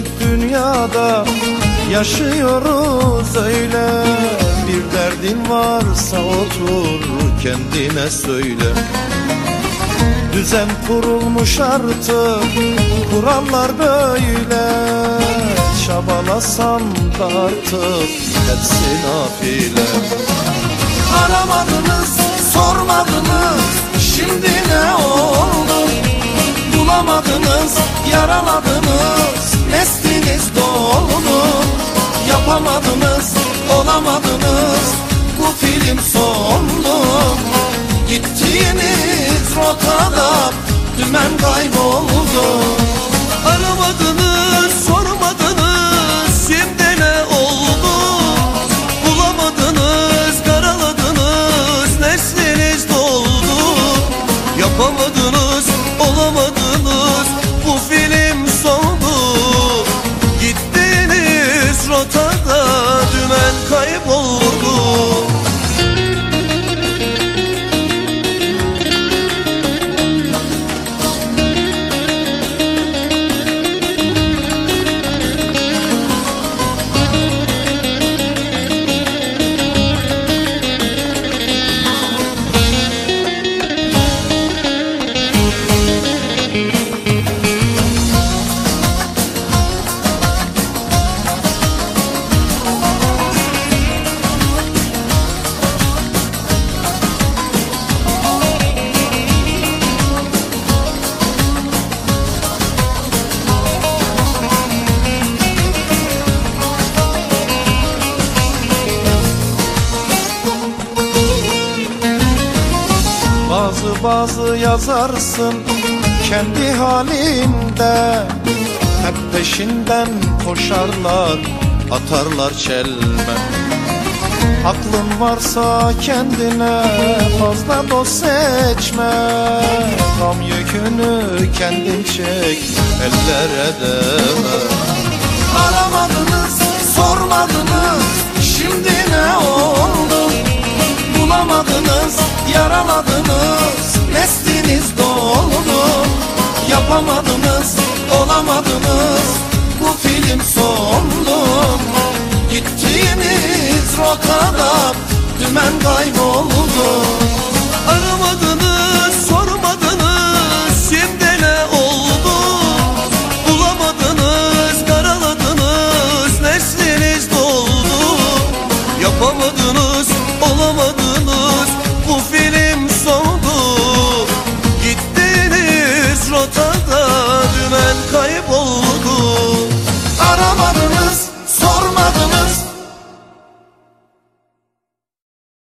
günlük dünyada yaşıyoruz öyle. Bir derdin varsa otur kendine söyle. Düzen kurulmuş artık kurallar böyle. Çabalasan da artık hepsi nafile. Aramadınız sormadınız şimdi ne oldu? Bulamadınız yaraladınız Yapamadınız olamadınız bu film sondu Gittiğiniz rotada dümen kayboldu Aramadınız, sormadınız, şimdi ne oldu? Bulamadınız, karaladınız, nesliniz doldu. Yapamadınız, olamadınız, bu film sondu. Gittiğiniz rotada Bazı yazarsın kendi halinde. Hep peşinden koşarlar atarlar çelme. Aklın varsa kendine fazla dost seçme. Gam yükünü kendin çek ellere deme. Aramadınız sormadınız şimdi ne oldu? Bulamadınız, yaraladınız, Nesliniz doldu Yapamadınız olamadınız. Bu film sondu. Gittiğiniz rotada Dümen kayboldu. Aramadınız sormadınız Şimdi ne oldu? Bulamadınız karaladınız Nesliniz doldu. Yapamadınız olamadınız Bu film Oh.